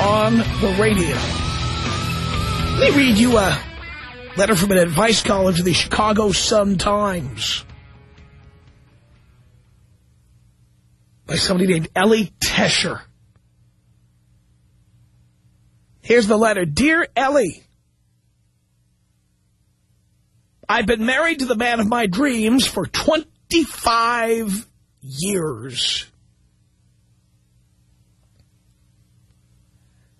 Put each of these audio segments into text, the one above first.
on the radio. Let me read you a letter from an advice column to the Chicago Sun-Times. By somebody named Ellie Tesher. Here's the letter. Dear Ellie, I've been married to the man of my dreams for 25 years.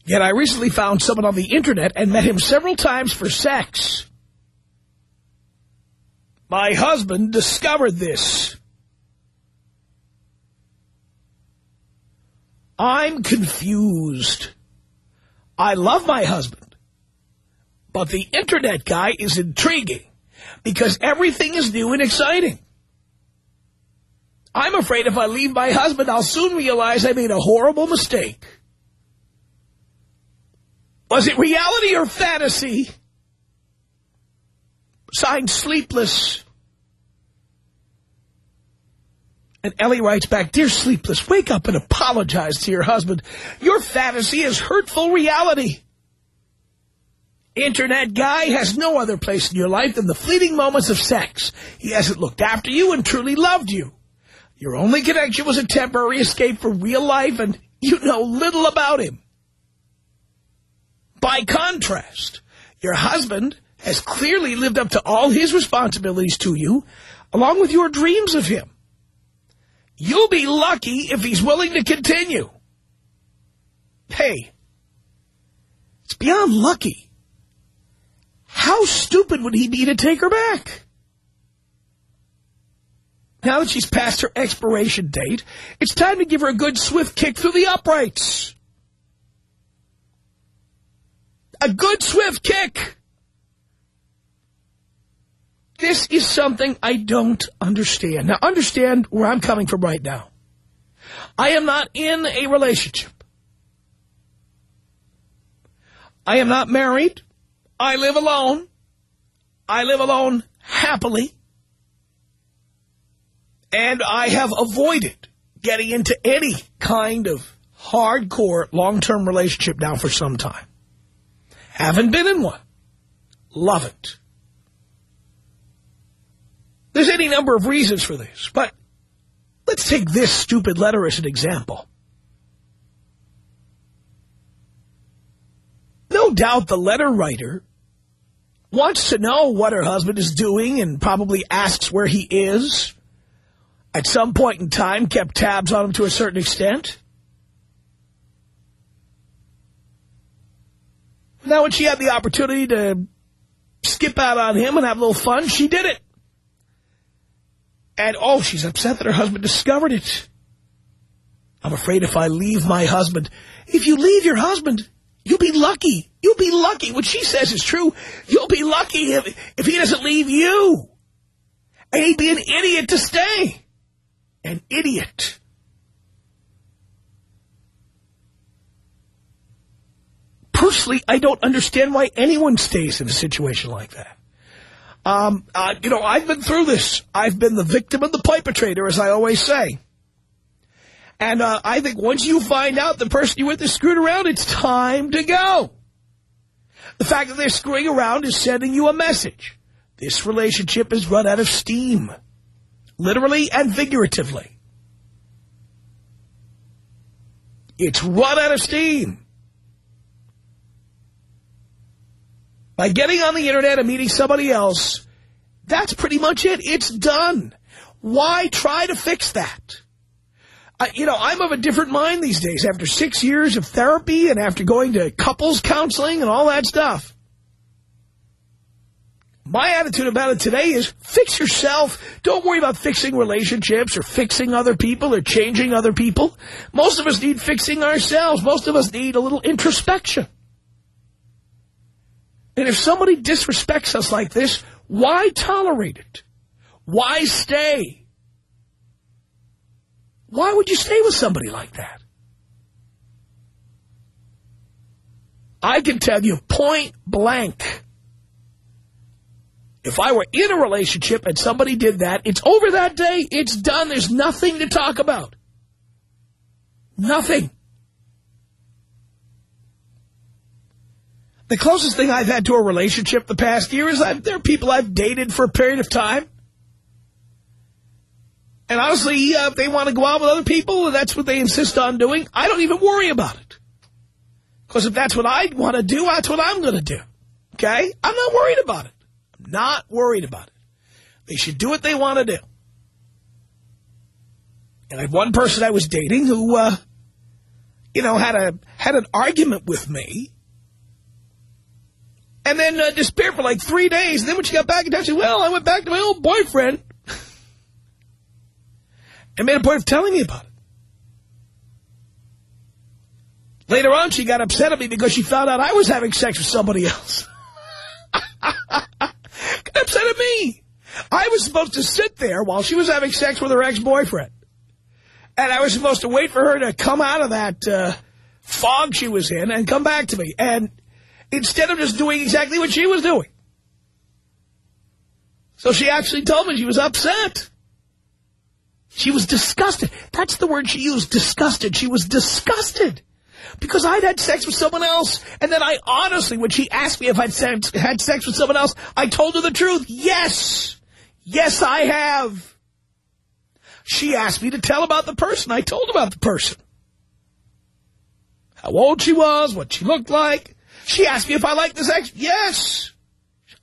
Yet I recently found someone on the internet and met him several times for sex. My husband discovered this. I'm confused. I love my husband. But the internet guy is intriguing because everything is new and exciting. I'm afraid if I leave my husband, I'll soon realize I made a horrible mistake. Was it reality or fantasy? Signed Sleepless. And Ellie writes back, Dear Sleepless, wake up and apologize to your husband. Your fantasy is hurtful reality. Internet guy has no other place in your life than the fleeting moments of sex. He hasn't looked after you and truly loved you. Your only connection was a temporary escape from real life, and you know little about him. By contrast, your husband has clearly lived up to all his responsibilities to you, along with your dreams of him. You'll be lucky if he's willing to continue. Hey, it's beyond lucky. How stupid would he be to take her back? Now that she's past her expiration date, it's time to give her a good swift kick through the uprights. A good swift kick. This is something I don't understand. Now, understand where I'm coming from right now. I am not in a relationship. I am not married. I live alone. I live alone happily. And I have avoided getting into any kind of hardcore long-term relationship now for some time. Haven't been in one. Love it. There's any number of reasons for this, but let's take this stupid letter as an example. No doubt the letter writer wants to know what her husband is doing and probably asks where he is. At some point in time, kept tabs on him to a certain extent. Now, when she had the opportunity to skip out on him and have a little fun, she did it. And, oh, she's upset that her husband discovered it. I'm afraid if I leave my husband, if you leave your husband, you'll be lucky. You'll be lucky. What she says is true. You'll be lucky if, if he doesn't leave you. And he'd be an idiot to stay. An idiot. Personally, I don't understand why anyone stays in a situation like that. Um, uh, you know, I've been through this. I've been the victim of the perpetrator, as I always say. And uh, I think once you find out the person you with is screwed around, it's time to go. The fact that they're screwing around is sending you a message. This relationship is run out of steam. Literally and figuratively. It's run out of steam. By getting on the Internet and meeting somebody else, that's pretty much it. It's done. Why try to fix that? Uh, you know, I'm of a different mind these days. After six years of therapy and after going to couples counseling and all that stuff, my attitude about it today is fix yourself. Don't worry about fixing relationships or fixing other people or changing other people. Most of us need fixing ourselves. Most of us need a little introspection. And if somebody disrespects us like this, why tolerate it? Why stay? Why would you stay with somebody like that? I can tell you point blank if I were in a relationship and somebody did that, it's over that day. It's done. There's nothing to talk about. Nothing. The closest thing I've had to a relationship the past year is I've, there are people I've dated for a period of time. And honestly, uh, if they want to go out with other people that's what they insist on doing, I don't even worry about it. Because if that's what I want to do, that's what I'm going to do. Okay? I'm not worried about it. I'm not worried about it. They should do what they want to do. And I had one person I was dating who, uh, you know, had a had an argument with me. And then uh, disappeared for like three days. And then when she got back in touch, she said, well, I went back to my old boyfriend. and made a point of telling me about it. Later on, she got upset at me because she found out I was having sex with somebody else. upset at me. I was supposed to sit there while she was having sex with her ex-boyfriend. And I was supposed to wait for her to come out of that uh, fog she was in and come back to me. And instead of just doing exactly what she was doing. So she actually told me she was upset. She was disgusted. That's the word she used, disgusted. She was disgusted because I'd had sex with someone else. And then I honestly, when she asked me if I'd had sex with someone else, I told her the truth. Yes. Yes, I have. She asked me to tell about the person. I told about the person. How old she was, what she looked like. She asked me if I liked the sex. Yes.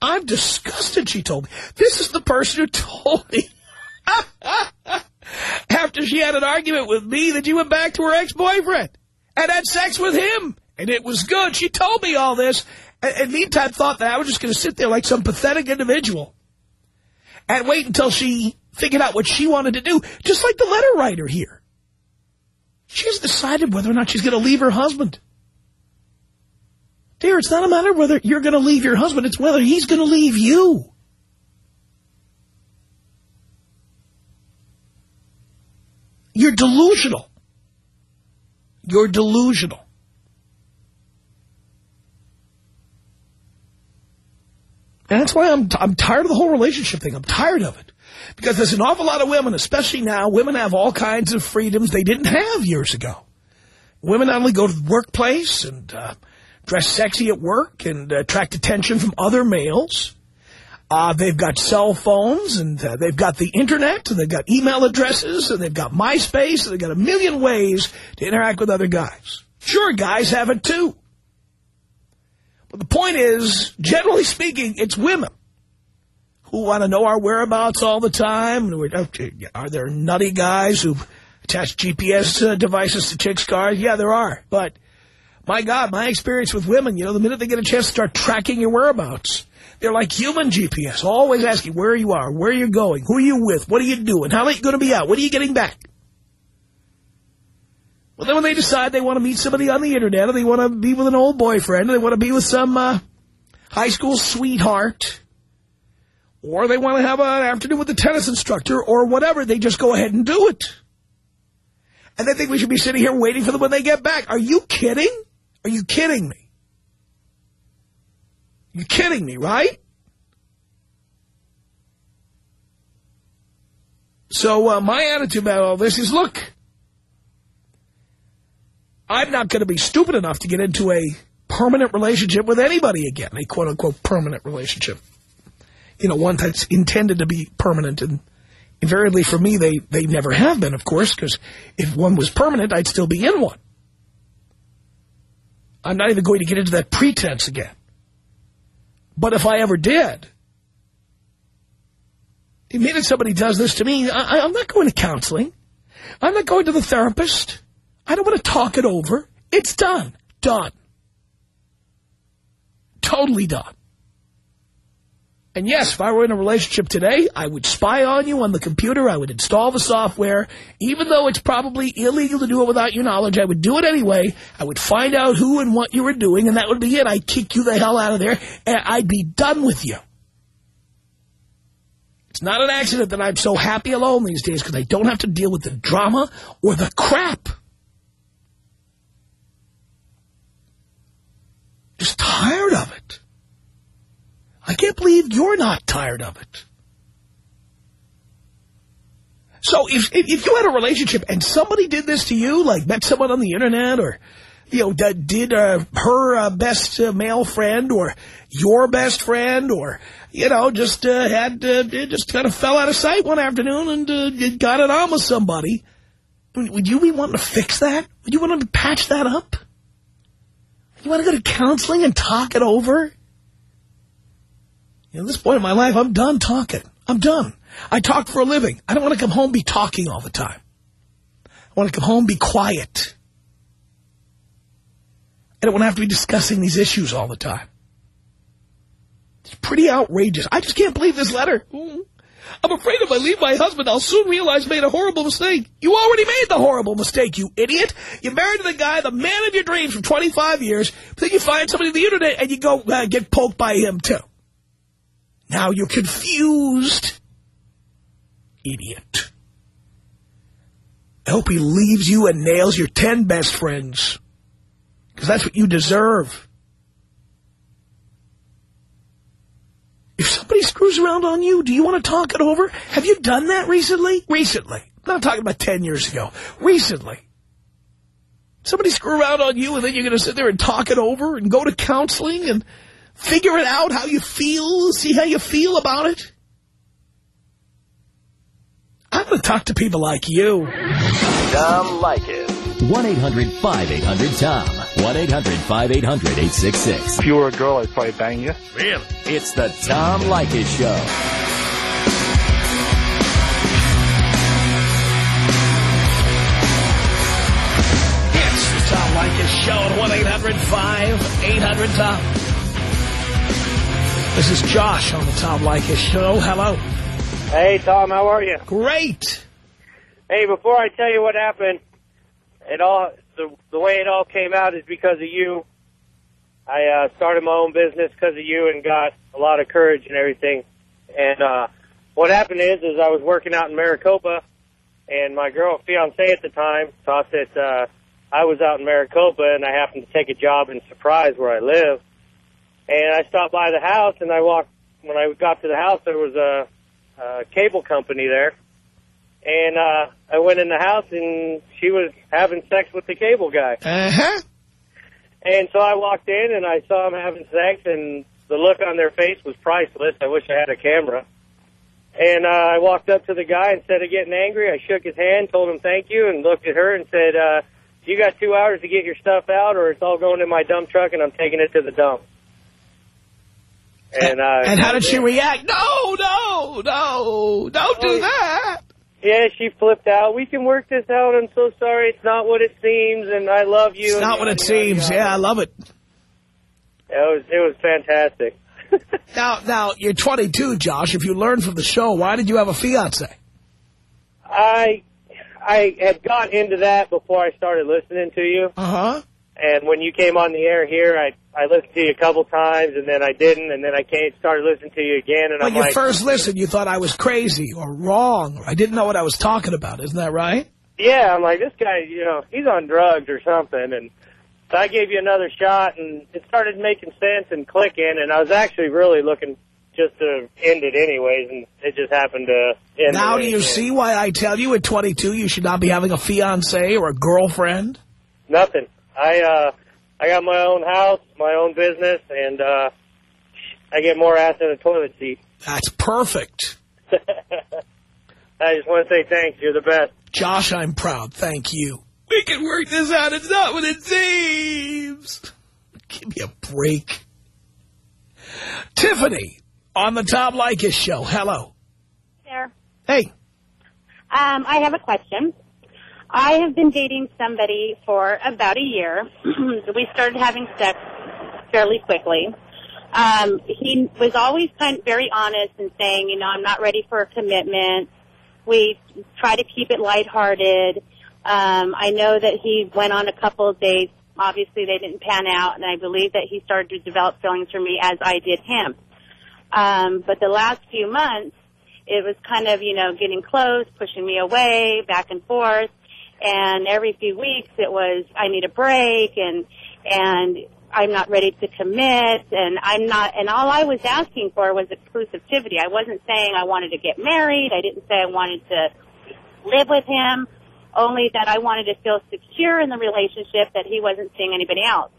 I'm disgusted, she told me. This is the person who told me. After she had an argument with me that you went back to her ex-boyfriend and had sex with him. And it was good. She told me all this. And, and meantime thought that I was just going to sit there like some pathetic individual and wait until she figured out what she wanted to do. Just like the letter writer here. She has decided whether or not she's going to leave her husband. Dear, it's not a matter whether you're going to leave your husband. It's whether he's going to leave you. You're delusional. You're delusional. And that's why I'm, I'm tired of the whole relationship thing. I'm tired of it. Because there's an awful lot of women, especially now, women have all kinds of freedoms they didn't have years ago. Women not only go to the workplace and uh, dress sexy at work and attract attention from other males, uh, they've got cell phones, and uh, they've got the Internet, and they've got email addresses, and they've got MySpace, and they've got a million ways to interact with other guys. Sure, guys have it too. But the point is, generally speaking, it's women who want to know our whereabouts all the time. Are there nutty guys who attach GPS uh, devices to chicks' cars? Yeah, there are. But, my God, my experience with women, you know, the minute they get a chance to start tracking your whereabouts they're like human GPS, always asking where you are, where you're going, who are you with, what are you doing, how late you going to be out, what are you getting back? Well, then when they decide they want to meet somebody on the Internet, or they want to be with an old boyfriend, or they want to be with some uh, high school sweetheart, or they want to have an afternoon with the tennis instructor, or whatever, they just go ahead and do it. And they think we should be sitting here waiting for them when they get back. Are you kidding? Are you kidding me? You're kidding me, right? So uh, my attitude about all this is, look, I'm not going to be stupid enough to get into a permanent relationship with anybody again, a quote-unquote permanent relationship. You know, one that's intended to be permanent, and invariably for me, they, they never have been, of course, because if one was permanent, I'd still be in one. I'm not even going to get into that pretense again. But if I ever did, the minute somebody does this to me, I, I'm not going to counseling. I'm not going to the therapist. I don't want to talk it over. It's done. Done. Totally done. And yes, if I were in a relationship today, I would spy on you on the computer. I would install the software. Even though it's probably illegal to do it without your knowledge, I would do it anyway. I would find out who and what you were doing, and that would be it. I'd kick you the hell out of there, and I'd be done with you. It's not an accident that I'm so happy alone these days because I don't have to deal with the drama or the crap. Just tired of it. I can't believe you're not tired of it. So if, if you had a relationship and somebody did this to you, like met someone on the internet or, you know, did uh, her uh, best uh, male friend or your best friend or, you know, just uh, had, uh, just kind of fell out of sight one afternoon and uh, got it on with somebody, would you be wanting to fix that? Would you want to patch that up? You want to go to counseling and talk it over? At this point in my life, I'm done talking. I'm done. I talk for a living. I don't want to come home be talking all the time. I want to come home be quiet. I don't want to have to be discussing these issues all the time. It's pretty outrageous. I just can't believe this letter. I'm afraid if I leave my husband, I'll soon realize I made a horrible mistake. You already made the horrible mistake, you idiot. You married the guy, the man of your dreams for 25 years, but then you find somebody on the internet and you go uh, get poked by him too. Now you're confused. Idiot. I hope he leaves you and nails your ten best friends. Because that's what you deserve. If somebody screws around on you, do you want to talk it over? Have you done that recently? Recently. I'm not talking about 10 years ago. Recently. Somebody screw around on you and then you're going to sit there and talk it over and go to counseling and figure it out how you feel, see how you feel about it. I'm going to talk to people like you. Tom Leykis. 1-800-5800-TOM. 1-800-5800-866. If you were a girl, I'd probably bang you. Really? It's the Tom Leykis Show. It's the Tom Leykis Show at 1-800-5800-TOM. This is Josh on the Tom Leykis Show. Hello. Hey, Tom, how are you? Great. Hey, before I tell you what happened, it all the the way it all came out is because of you. I uh, started my own business because of you and got a lot of courage and everything. And uh, what happened is, is I was working out in Maricopa, and my girl fiance at the time thought that uh, I was out in Maricopa, and I happened to take a job in Surprise where I live. And I stopped by the house, and I walked. When I got to the house, there was a, a cable company there, and uh, I went in the house, and she was having sex with the cable guy. Uh-huh. And so I walked in, and I saw them having sex, and the look on their face was priceless. I wish I had a camera. And uh, I walked up to the guy, instead of getting angry, I shook his hand, told him thank you, and looked at her and said, uh, you got two hours to get your stuff out, or it's all going in my dump truck, and I'm taking it to the dump. And, uh, and how did she react? No, no, no, don't do Oh, that. Yeah, she flipped out. We can work this out. I'm so sorry. It's not what it seems, and I love you. It's not what it seems. Yeah, I love it. It was it was fantastic. Now, now you're 22, Josh. If you learned from the show, why did you have a fiance? I I had got into that before I started listening to you, Uh-huh. and when you came on the air here, I I listened to you a couple times, and then I didn't, and then I came started listening to you again, and When I'm you like, first listened, you thought I was crazy or wrong. Or I didn't know what I was talking about. Isn't that right? yeah, I'm like this guy, you know, he's on drugs or something, and so I gave you another shot, and it started making sense and clicking, and I was actually really looking just to end it anyways, and it just happened to end. Now do you did. see why I tell you at 22 you should not be having a fiance or a girlfriend? Nothing. I uh I got my own house, my own business, and uh I get more ass than a toilet seat. That's perfect. I just want to say thanks. You're the best. Josh, I'm proud. Thank you. We can work this out. It's not what it seems. Give me a break. Tiffany on the Tom Leykis show. Hello. there. Hey. Um, I have a question. I have been dating somebody for about a year. we started having sex fairly quickly. Um, he was always kind of very honest and saying, you know, I'm not ready for a commitment. We try to keep it lighthearted. Um, I know that he went on a couple of dates. Obviously, they didn't pan out, and I believe that he started to develop feelings for me as I did him. Um, but the last few months, it was kind of, you know, getting close, pushing me away, back and forth. And every few weeks it was, I need a break and, and I'm not ready to commit and I'm not, and all I was asking for was exclusivity. I wasn't saying I wanted to get married. I didn't say I wanted to live with him, only that I wanted to feel secure in the relationship that he wasn't seeing anybody else.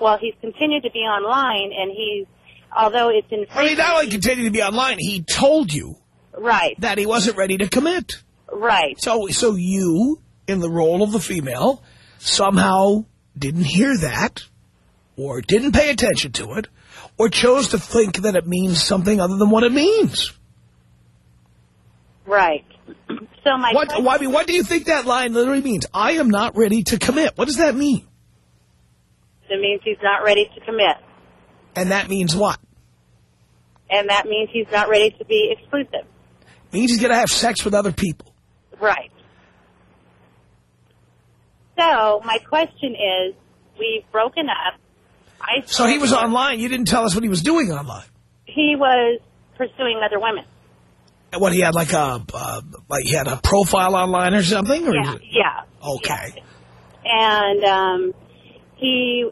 Well, he's continued to be online and he's, although it's in I mean, not only continued to be online, he told you right, that he wasn't ready to commit. right. So, so you, in the role of the female, somehow didn't hear that, or didn't pay attention to it, or chose to think that it means something other than what it means. Right. So my What, why- I mean, what do you think that line literally means? I am not ready to commit. What does that mean? it means he's not ready to commit, And that means what? and that means he's not ready to be exclusive. means he's going to have sex with other people. Right. So my question is, we've broken up. I So he was online. You didn't tell us what he was doing online. He was pursuing other women. And What he had like a uh, like he had a profile online or something. Or Yeah. Yeah. Okay. Yeah. And um, he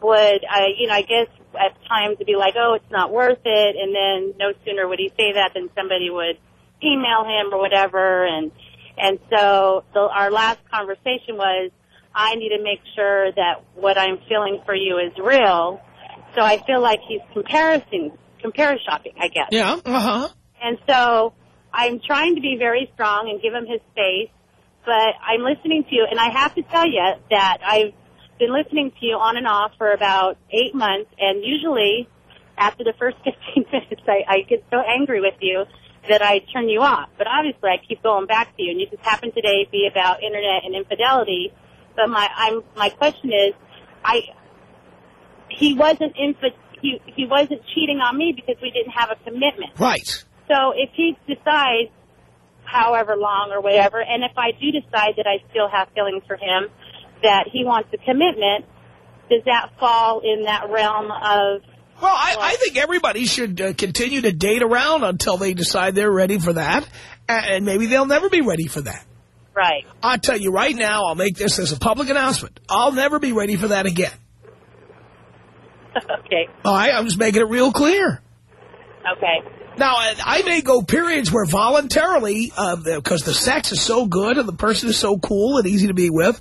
would, uh, you know, I guess at times to be like, oh, it's not worth it, and then no sooner would he say that than somebody would email him or whatever, and and so the, our last conversation was, I need to make sure that what I'm feeling for you is real. So I feel like he's comparison, compare shopping, I guess. Yeah. Uh huh. And so I'm trying to be very strong and give him his space, but I'm listening to you, and I have to tell you that I've been listening to you on and off for about eight months, and usually after the first 15 minutes, I, I get so angry with you that I turn you off. But obviously, I keep going back to you, and you just happen today to be about internet and infidelity. But my I'm my question is, I he wasn't infi- he he wasn't cheating on me because we didn't have a commitment. Right. So if he decides, however long or whatever, and if I do decide that I still have feelings for him, that he wants a commitment, does that fall in that realm of Well, I, I think everybody should uh, continue to date around until they decide they're ready for that, and maybe they'll never be ready for that. Right? I'll tell you right now, I'll make this as a public announcement. I'll never be ready for that again. okay, All right, I'm just making it real clear. okay, Now, I I may go periods where voluntarily, uh, because the sex is so good and the person is so cool and easy to be with,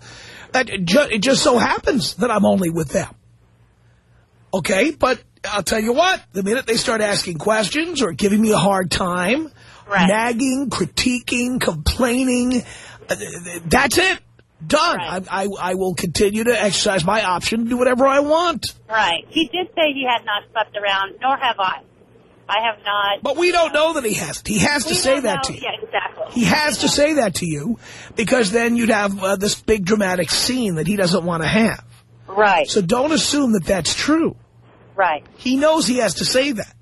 that it, ju it just so happens that I'm only with them. Okay, but I'll tell you what, the minute they start asking questions or giving me a hard time, Right. nagging, critiquing, complaining, uh, that's it. Done. Right. I, I, I will continue to exercise my option, do whatever I want. right. He did say he had not slept around, nor have I. I have not. But we don't know that he hasn't. He has to say that know- to you. Yeah, exactly. He has to say that to you because then you'd have uh, this big dramatic scene that he doesn't want to have. Right, So don't assume that that's true. right, He knows he has to say that.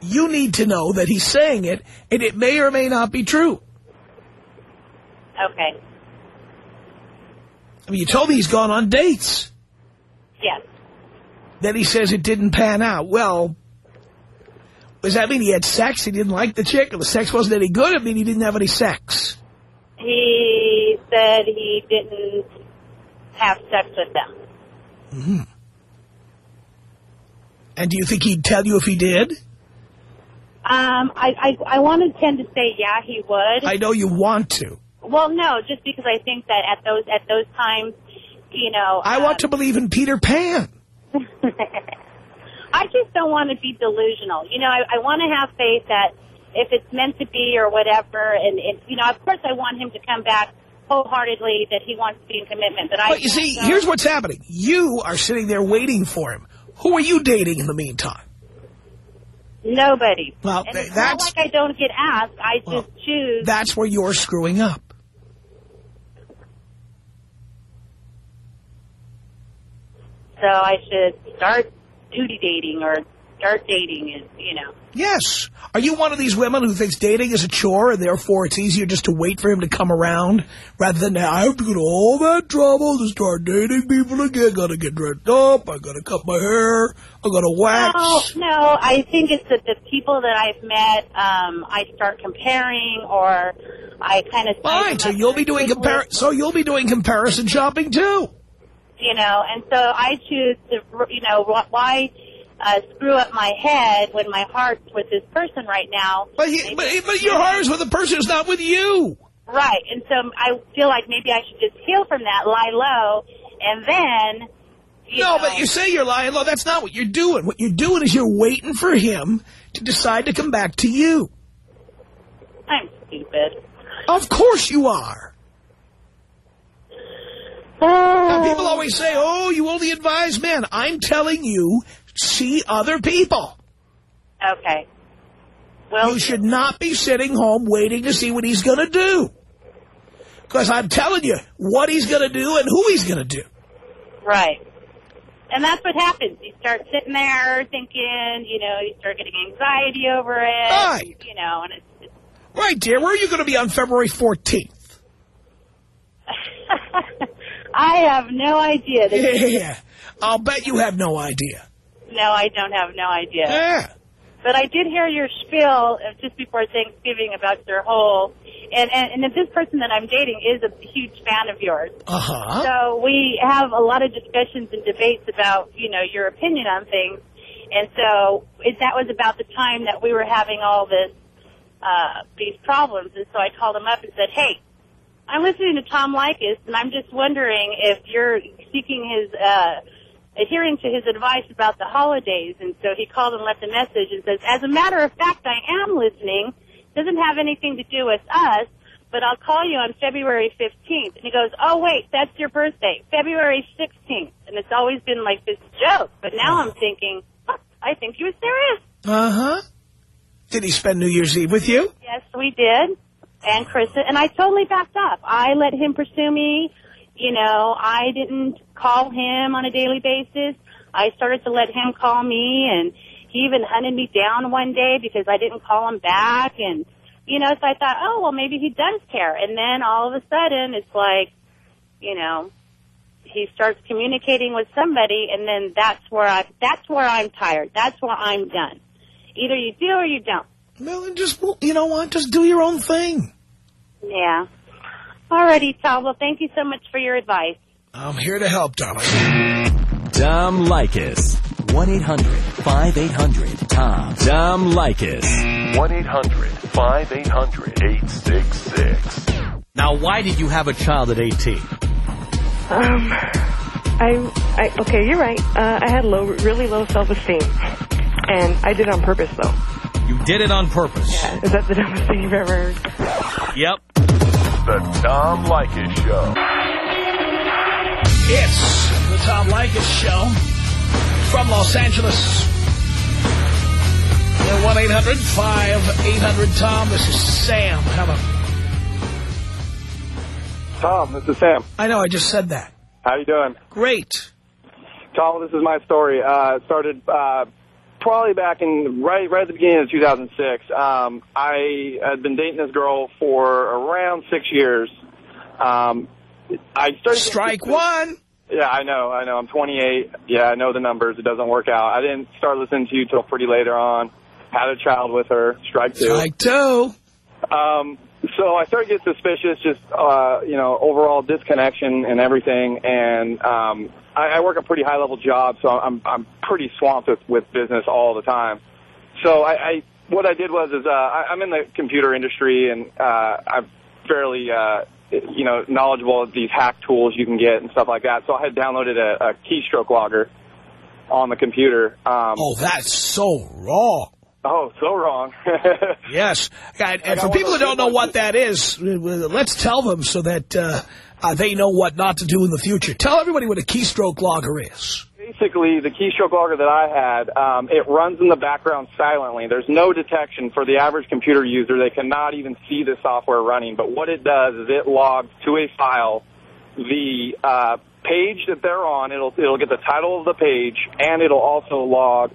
You need to know that he's saying it, and it may or may not be true. Okay, I mean, you told me he's gone on dates. yes. Then he says it didn't pan out. Well, does that mean he had sex? He didn't like the chick, or the sex wasn't any good? I mean, he didn't have any sex. He said he didn't have sex with them. Hmm. And do you think he'd tell you if he did? Um, I, I, I want to tend to say, yeah, he would. I know you want to. Well, no, just because I think that at those at those times, you know, I want um, to believe in Peter Pan. I just don't want to be delusional. You know, I, I want to have faith that if it's meant to be or whatever, and, and you know, of course, I want him to come back wholeheartedly that he wants to be in commitment. But I, you see, so- here's what's happening. You are sitting there waiting for him. Who are you dating in the meantime? Nobody. Well, and it's that's- not like I don't get asked. I Well, just choose. That's where you're screwing up. So I should start duty dating or start dating and, you know. Yes. Are you one of these women who thinks dating is a chore and therefore it's easier just to wait for him to come around rather than I have to go to all that trouble to start dating people again. Gotta get dressed up. I gotta cut my hair. I gotta wax. No, no, I think it's that the people that I've met, um, I start comparing or I kind of... Fine. So you'll be doing compar. So you'll be doing comparison shopping too. You know, and so I choose to, you know, why uh, screw up my head when my heart's with this person right now? But he, but, but your heart is with the person who's not with you. Right, and so I feel like maybe I should just heal from that, lie low, and then, you No, know, but you say you're lying low. That's not what you're doing. What you're doing is you're waiting for him to decide to come back to you. I'm stupid. Of course you are. Oh. Now, people always say, oh, you only advise men. I'm telling you, see other people. Okay. Well, You should not be sitting home waiting to see what he's going to do. Because I'm telling you what he's going to do and who he's going to do. Right. And that's what happens. You start sitting there thinking, you know, you start getting anxiety over it. Right. You know, and it's, it's Right, dear. Where are you going to be on February 14th? I have no idea. Yeah. I'll bet you have no idea. no, I don't have no idea. Yeah. But I did hear your spiel uh, just before Thanksgiving about your whole, and, and, and this person that I'm dating is a huge fan of yours. Uh-huh. So we have a lot of discussions and debates about, you know, your opinion on things. And so it, that was about the time that we were having all this, uh, these problems. And so I called him up and said, hey, I'm listening to Tom Leykis and I'm just wondering if you're seeking his, uh, adhering to his advice about the holidays. And so he called and left a message and says, as a matter of fact, I am listening. Doesn't have anything to do with us, but I'll call you on February 15th. And he goes, oh wait, that's your birthday, February 16th. And it's always been like this joke. But now I'm thinking, huh, I think he was serious. Uh-huh. Did he spend New Year's Eve with you? Yes, we did. And Chris, and I totally backed up. I let him pursue me. You know, I didn't call him on a daily basis. I started to let him call me and he even hunted me down one day because I didn't call him back and, you know, so I thought, oh, well, maybe he does care. And then all of a sudden it's like, you know, he starts communicating with somebody and then that's where I, that's where I'm tired. That's where I'm done. Either you do or you don't. Well, then just, you know what? Just do your own thing. Yeah. Alrighty, Tom. Well, thank you so much for your advice. I'm here to help, darling. Tom Leykis. 1-800-5800-TOM. Tom Leykis. 1-800-5800-866. Now, why did you have a child at 18? Um, I, I, okay, you're right. Uh, I had low, really low self-esteem. And I did it on purpose, though. You did it on purpose. Is that the dumbest thing you've ever heard? Yep. The Tom Leykis Show. It's the Tom Leykis Show from Los Angeles. The 1-800-5800-TOM. This is Sam. Hello. Tom, this is Sam. I know, I just said that. How you doing? Great. Tom, this is my story. Uh, started uh, probably back in right right at the beginning of 2006. Um, I had been dating this girl for around six years. Um, I started Strike one. Yeah, I know, I know. I'm 28. Yeah, I know the numbers. It doesn't work out. I didn't start listening to you till pretty later on. Had a child with her. Strike two. Strike two. Um, so I started to get suspicious, just, uh, you know, overall disconnection and everything. And um, I, I work a pretty high-level job, so I'm, I'm pretty swamped with, with business all the time. So I, I what I did was is uh, I, I'm in the computer industry, and uh, I'm fairly, uh, you know, knowledgeable of these hack tools you can get and stuff like that. So I had downloaded a, a keystroke logger on the computer. Um, Oh, that's so wrong. oh, so wrong. Yes. And, and for people that don't know what that is, let's tell them so that uh, uh, they know what not to do in the future. Tell everybody what a keystroke logger is. basically, the keystroke logger that I had, um, it runs in the background silently. There's no detection for the average computer user. They cannot even see the software running. But what it does is it logs to a file the uh, page that they're on. It'll it'll get the title of the page, and it'll also log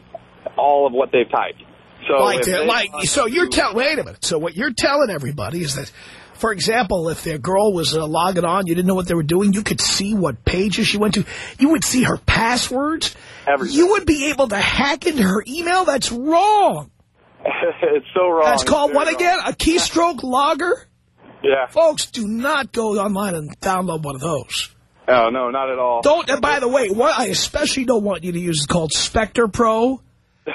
all of what they've typed. So, like, if the- they like, so you're telling, wait a minute. So what you're telling everybody is that, for example, if their girl was uh, logging on, you didn't know what they were doing, you could see what pages she went to. You would see her passwords. Everything. You would be able to hack into her email. That's wrong. it's so wrong. That's called what wrong. again? A keystroke logger? Yeah. Folks, do not go online and download one of those. Oh no, not at all. Don't, and by the way, what I especially don't want you to use is called Spector Pro.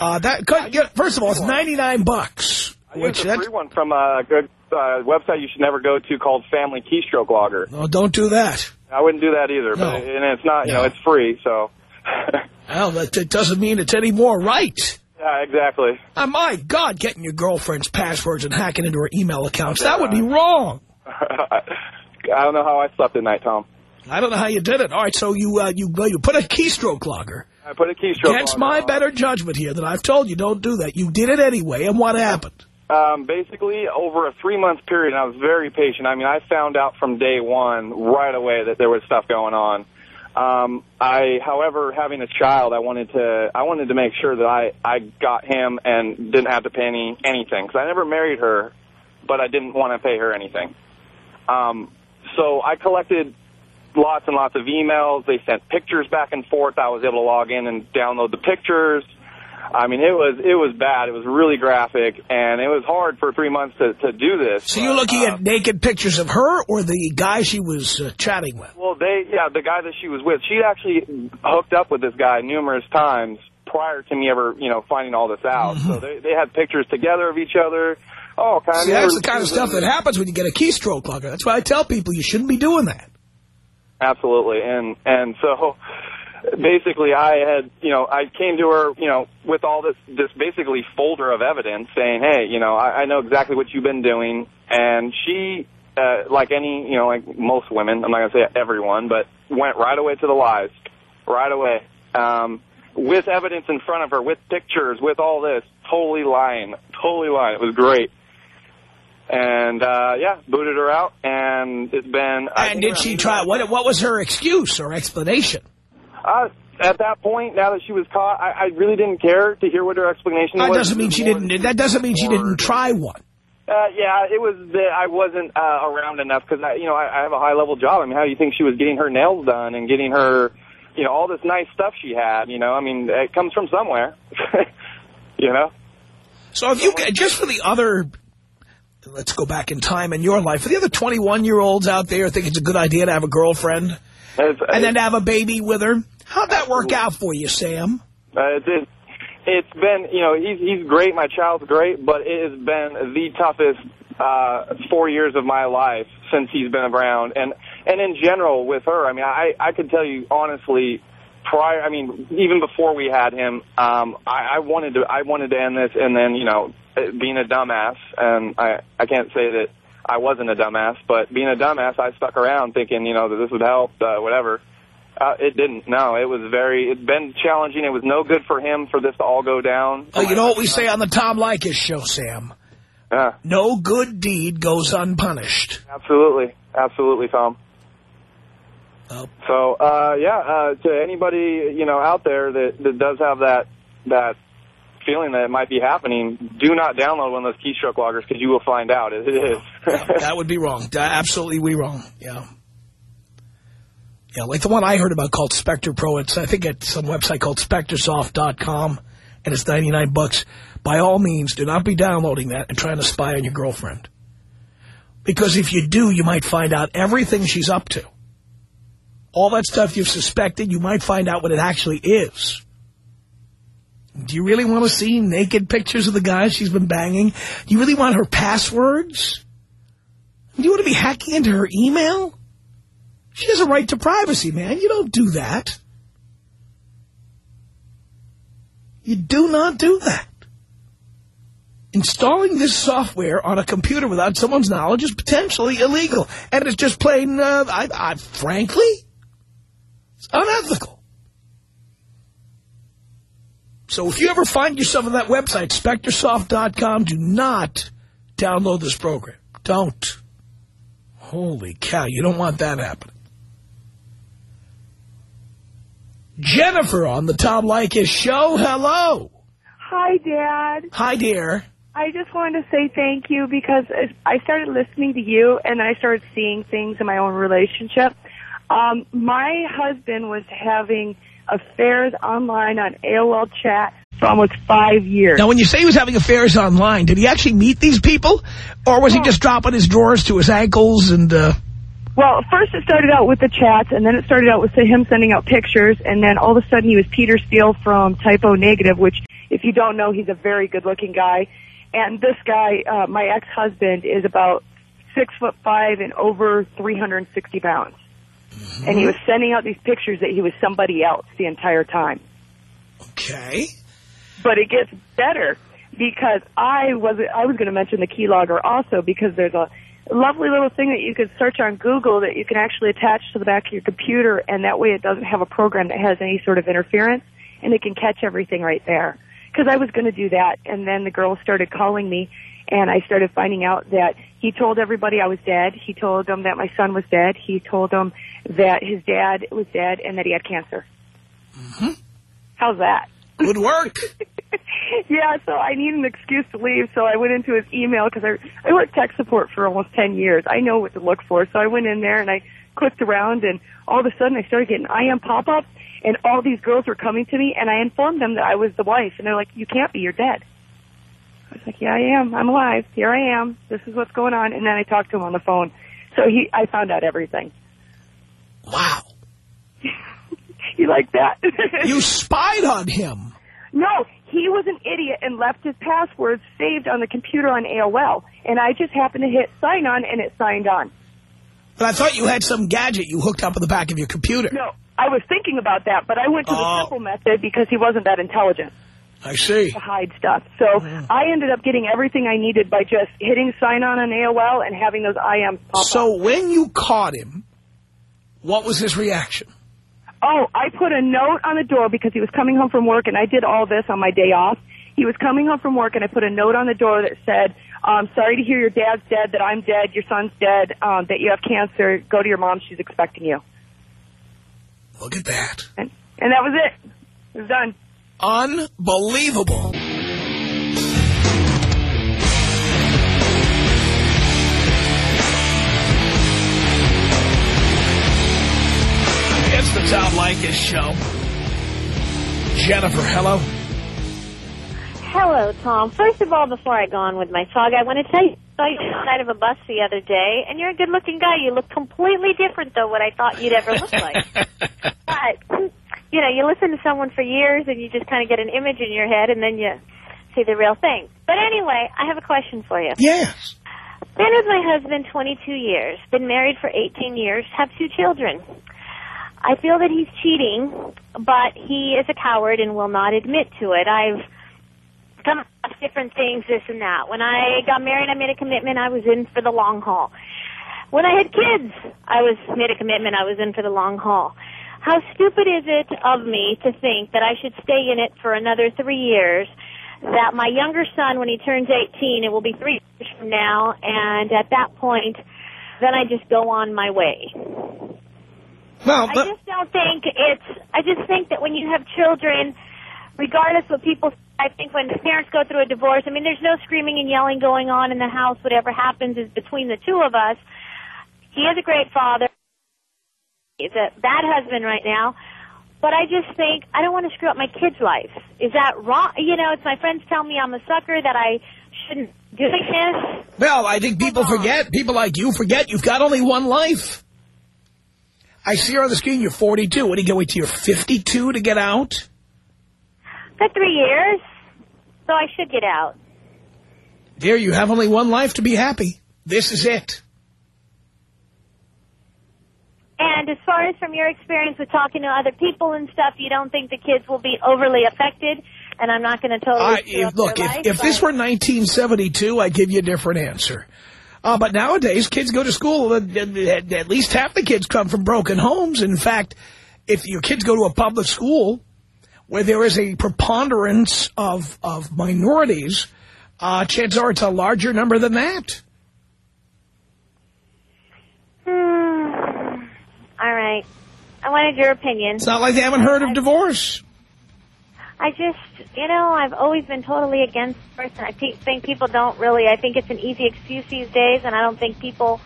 Uh, that, first of all, it's 99 bucks. I Which used a free one from a good uh, website you should never go to called Family Keystroke Logger. no, don't do that. I wouldn't do that either, No. but and it's not, you No. know, it's free, so. Well, that, that doesn't mean it's any more right. yeah, exactly. Uh, my God, getting your girlfriend's passwords and hacking into her email accounts, that would be wrong. I don't know how I slept at night, Tom. I don't know how you did it. All right, so you uh, you you put a keystroke logger. I put a keystroke Against logger my on. better judgment here that I've told you don't do that. You did it anyway, and what happened? Um, basically, over a three-month period, and I was very patient. I mean, I found out from day one right away that there was stuff going on. Um, I, however, having a child, I wanted to, I wanted to make sure that I, I got him and didn't have to pay any anything because I never married her, but I didn't want to pay her anything. Um, so I collected lots and lots of emails. They sent pictures back and forth. I was able to log in and download the pictures. I mean, it was it was bad. It was really graphic, and it was hard for three months to to do this. So you're looking uh, at naked pictures of her or the guy she was uh, chatting with? Well, they yeah, the guy that she was with, she actually hooked up with this guy numerous times prior to me ever you know finding all this out. So they they had pictures together of each other. Oh, kind See, of. that's the kind of stuff that happens when you get a keystroke logger. That's why I tell people you shouldn't be doing that. Absolutely, and and so basically, I had you know I came to her you know with all this this basically folder of evidence saying, hey, you know I, I know exactly what you've been doing, and she. Uh, like any, you know, like most women, I'm not going to say everyone, but went right away to the lies, right away, um, with evidence in front of her, with pictures, with all this, totally lying, totally lying. It was great. And, uh, yeah, booted her out, and it's been... And did she try, what, what was her excuse or explanation? Uh, at that point, now that she was caught, I, I really didn't care to hear what her explanation was. That was. doesn't mean she didn't, that doesn't mean she didn't try one. Uh, yeah, it was that I wasn't uh, around enough because I, you know, I, I have a high level job. I mean, how do you think she was getting her nails done and getting her, you know, all this nice stuff she had? You know, I mean, it comes from somewhere. you know. So if you, just for the other, let's go back in time in your life, for the other 21-year-olds out there think it's a good idea to have a girlfriend And then to have a baby with her, how'd that work out for you, Sam? Uh, it's, it, it's been, you know, he's he's great. My child's great, but it has been the toughest uh, four years of my life since he's been around, and and in general with her. I mean, I I could tell you honestly, prior. I mean, even before we had him, um, I, I wanted to I wanted to end this, and then you know, being a dumbass, and I I can't say that. I wasn't a dumbass, but being a dumbass, I stuck around thinking, you know, that this would help, uh, whatever. Uh, it didn't. No, it was very. It's been challenging. It was no good for him for this to all go down. Oh, you know what we say on the Tom Leykis show, Sam? Yeah, No good deed goes unpunished. absolutely, absolutely, Tom. Oh. So, uh, yeah, uh, to anybody you know out there that that does have that that feeling that it might be happening, do not download one of those keystroke loggers because you will find out it is. That would be wrong. Absolutely we wrong. Yeah. Yeah, like the one I heard about called Spector Pro. It's, I think, at some website called SpectorSoft.com, and it's 99 bucks. By all means, do not be downloading that and trying to spy on your girlfriend. Because if you do, you might find out everything she's up to. All that stuff you've suspected, you might find out what it actually is. Do you really want to see naked pictures of the guys she's been banging? Do you really want her passwords? Do you want to be hacking into her email? She has a right to privacy, man. You don't do that. You do not do that. Installing this software on a computer without someone's knowledge is potentially illegal. And it's just plain, uh, I, I, frankly, it's unethical. So if you ever find yourself on that website, SpectorSoft.com, do not download this program. Don't. Holy cow, you don't want that happening. Jennifer on the Tom Leykis show. Hello. Hi, Dad. Hi, dear. I just wanted to say thank you because I started listening to you and I started seeing things in my own relationship. Um, my husband was having affairs online on AOL chat for almost five years. Now, when you say he was having affairs online, did he actually meet these people? Or was he just dropping his drawers to his ankles and... Uh... Well, first it started out with the chats, and then it started out with him sending out pictures, and then all of a sudden he was Peter Steele from Type O Negative, which, if you don't know, he's a very good-looking guy. And this guy, uh, my ex-husband, is about six foot five and over 360 pounds. Mm-hmm. And he was sending out these pictures that he was somebody else the entire time. Okay. But it gets better because I was I was going to mention the keylogger also because there's a lovely little thing that you could search on Google that you can actually attach to the back of your computer, and that way it doesn't have a program that has any sort of interference, and it can catch everything right there. Because I was going to do that, and then the girl started calling me, and I started finding out that he told everybody I was dead. He told them that my son was dead. He told them that his dad was dead and that he had cancer. Mm-hmm. How's that? Good work. yeah, so I need an excuse to leave, so I went into his email because I, I worked tech support for almost 10 years. I know what to look for, so I went in there and I clicked around, and all of a sudden I started getting IM pop-ups, and all these girls were coming to me, and I informed them that I was the wife, and they're like, you can't be, you're dead. I was like, yeah, I am. I'm alive. Here I am. This is what's going on. And then I talked to him on the phone. So he, I found out everything. Wow. you like that? you spied on him. No, he was an idiot and left his passwords saved on the computer on AOL. And I just happened to hit sign on and it signed on. But I thought you had some gadget you hooked up at the back of your computer. No, I was thinking about that, but I went to the Oh. simple method because he wasn't that intelligent I see. to hide stuff. So I ended up getting everything I needed by just hitting sign on on AOL and having those IMs pop up. So when you caught him, what was his reaction? Oh, I put a note on the door because he was coming home from work, and I did all this on my day off. He was coming home from work, and I put a note on the door that said, um, sorry to hear your dad's dead, that I'm dead, your son's dead, um, that you have cancer. Go to your mom. She's expecting you. Look at that. And, and that was it. It was done. Unbelievable. It's the Tom Leykis Show. Jennifer, hello. Hello, Tom. First of all, before I go on with my talk, I want to tell you, I saw you outside of a bus the other day, and you're a good-looking guy. You look completely different than what I thought you'd ever look like. but, you know, you listen to someone for years, and you just kind of get an image in your head, and then you see the real thing. But anyway, I have a question for you. Yes. Been with my husband 22 years, been married for 18 years, have two children. I feel that he's cheating, but he is a coward and will not admit to it. I've come across different things, this and that. When I got married, I made a commitment. I was in for the long haul. When I had kids, I was made a commitment. I was in for the long haul. How stupid is it of me to think that I should stay in it for another three years? That my younger son, when he turns 18, it will be three years from now, and at that point, then I just go on my way. Well, I just don't think it's. I just think that when you have children, regardless what people, I think when parents go through a divorce, I mean, there's no screaming and yelling going on in the house. Whatever happens is between the two of us. He is a great father. He's a bad husband right now. But I just think I don't want to screw up my kid's life. Is that wrong? You know, it's my friends tell me I'm a sucker that I shouldn't do this. Well, I think people forget. People like you forget you've got only one life. I see her on the screen. You're 42. What, do you go wait till you're 52 to get out? For three years, so I should get out. Dear, you have only one life to be happy. This is it. And as far as from your experience with talking to other people and stuff, you don't think the kids will be overly affected? And I'm not going to totally I, if, look, if, life, if this were 1972, I'd give you a different answer. Uh, but nowadays, kids go to school. uh, At, at least half the kids come from broken homes. In fact, if your kids go to a public school, where there is a preponderance of, of minorities, uh, chances are it's a larger number than that. Hmm. All right. I wanted your opinion. It's not like they haven't heard of divorce. I just, you know, I've always been totally against divorce, and I think people don't really, I think it's an easy excuse these days, and I don't think people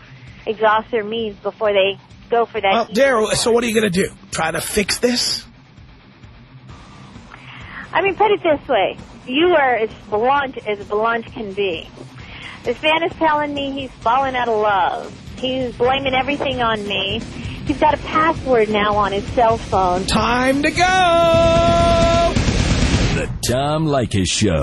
exhaust their means before they go for that. Well, Daryl, so what are you going to do? Try to fix this? I mean, put it this way. You are as blunt as blunt can be. This man is telling me he's fallen out of love. He's blaming everything on me. He's got a password now on his cell phone. Time to go! The Tom Leykis Show.